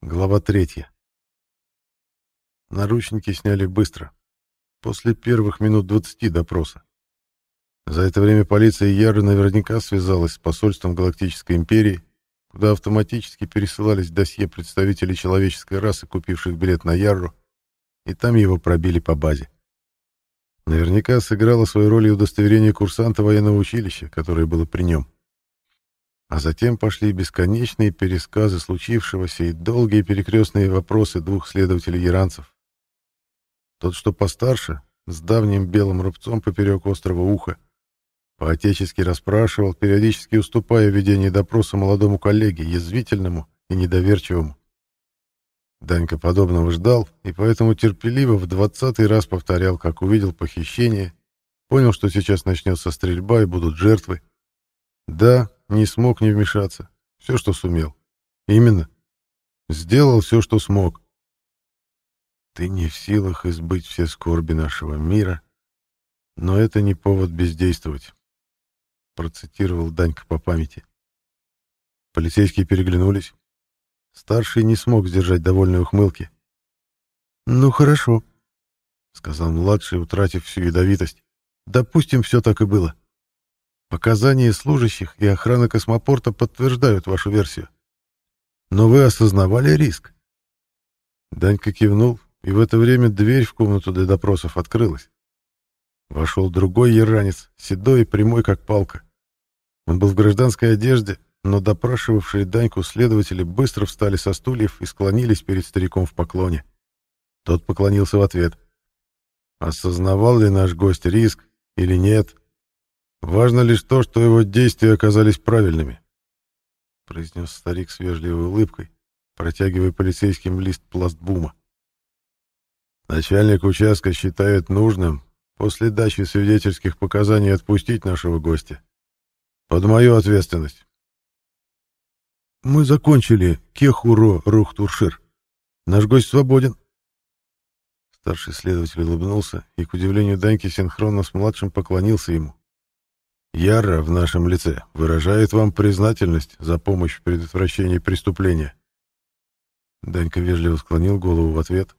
Глава третья. Наручники сняли быстро, после первых минут 20 допроса. За это время полиция Яры наверняка связалась с посольством Галактической империи, куда автоматически пересылались досье представителей человеческой расы, купивших билет на Ярру, и там его пробили по базе. Наверняка сыграло свою роль и удостоверение курсанта военного училища, которое было при нем. А затем пошли бесконечные пересказы случившегося и долгие перекрестные вопросы двух следователей-иранцев. Тот, что постарше, с давним белым рубцом поперек острого уха, поотечески расспрашивал, периодически уступая в ведении допроса молодому коллеге, язвительному и недоверчивому. Данька подобного ждал, и поэтому терпеливо в двадцатый раз повторял, как увидел похищение, понял, что сейчас начнется стрельба и будут жертвы. Да, не смог не вмешаться. Все, что сумел. Именно. Сделал все, что смог. Ты не в силах избыть все скорби нашего мира, но это не повод бездействовать. Процитировал Данька по памяти. Полицейские переглянулись. Старший не смог сдержать довольной ухмылки. «Ну, хорошо», — сказал младший, утратив всю ядовитость. «Допустим, все так и было. Показания служащих и охраны космопорта подтверждают вашу версию. Но вы осознавали риск?» Данька кивнул, и в это время дверь в комнату для допросов открылась. Вошел другой яранец, седой и прямой, как палка. Он был в гражданской одежде, но допрашивавшие Даньку следователи быстро встали со стульев и склонились перед стариком в поклоне. Тот поклонился в ответ. Осознавал ли наш гость риск или нет? Важно лишь то, что его действия оказались правильными, произнес старик с вежливой улыбкой, протягивая полицейским лист пластбума. Начальник участка считает нужным после дачи свидетельских показаний отпустить нашего гостя. Под мою ответственность. Мы закончили Кехуро Рухтуршир. Наш гость свободен. Старший следователь улыбнулся и, к удивлению Даньки, синхронно с младшим поклонился ему. Яра в нашем лице выражает вам признательность за помощь в предотвращении преступления. Данька вежливо склонил голову в ответ.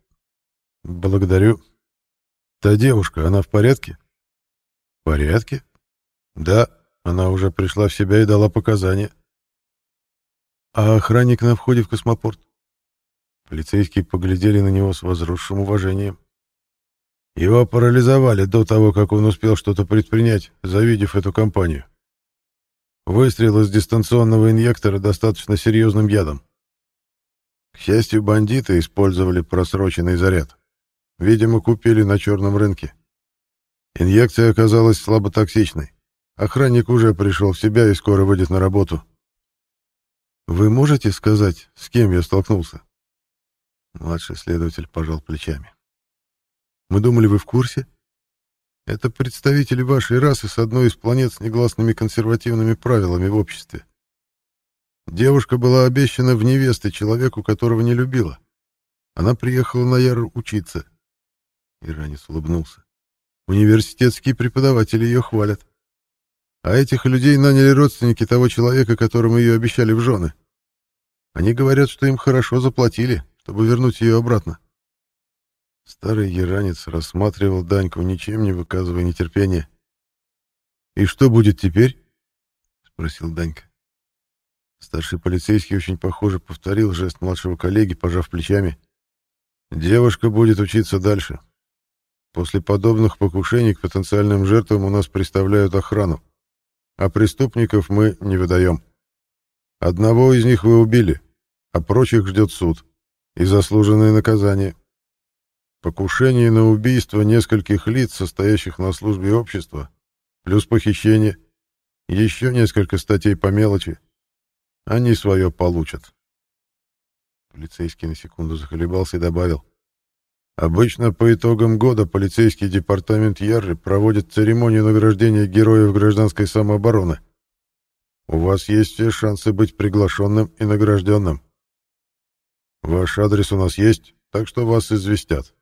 Благодарю. Та девушка, она в порядке? В порядке? Да, она уже пришла в себя и дала показания. А охранник на входе в космопорт? Полицейские поглядели на него с возросшим уважением. Его парализовали до того, как он успел что-то предпринять, завидев эту компанию. Выстрел из дистанционного инъектора достаточно серьезным ядом. К счастью, бандиты использовали просроченный заряд. Видимо, купили на черном рынке. Инъекция оказалась слаботоксичной. Охранник уже пришел в себя и скоро выйдет на работу. Вы можете сказать, с кем я столкнулся? Младший следователь пожал плечами. Мы думали, вы в курсе? Это представители вашей расы с одной из планет с негласными консервативными правилами в обществе. Девушка была обещана в невесты человеку, которого не любила. Она приехала на Яру учиться. Иранец улыбнулся. Университетские преподаватели ее хвалят. А этих людей наняли родственники того человека, которому ее обещали в жены. Они говорят, что им хорошо заплатили, чтобы вернуть ее обратно. Старый яранец рассматривал Даньку, ничем не выказывая нетерпения. «И что будет теперь?» — спросил Данька. Старший полицейский очень похоже повторил жест младшего коллеги, пожав плечами. «Девушка будет учиться дальше. После подобных покушений к потенциальным жертвам у нас представляют охрану а преступников мы не выдаем. Одного из них вы убили, а прочих ждет суд и заслуженное наказание. Покушение на убийство нескольких лиц, состоящих на службе общества, плюс похищение, еще несколько статей по мелочи. Они свое получат. Полицейский на секунду захолебался и добавил. Обычно по итогам года полицейский департамент Ярры проводит церемонию награждения героев гражданской самообороны. У вас есть все шансы быть приглашенным и награжденным. Ваш адрес у нас есть, так что вас известят.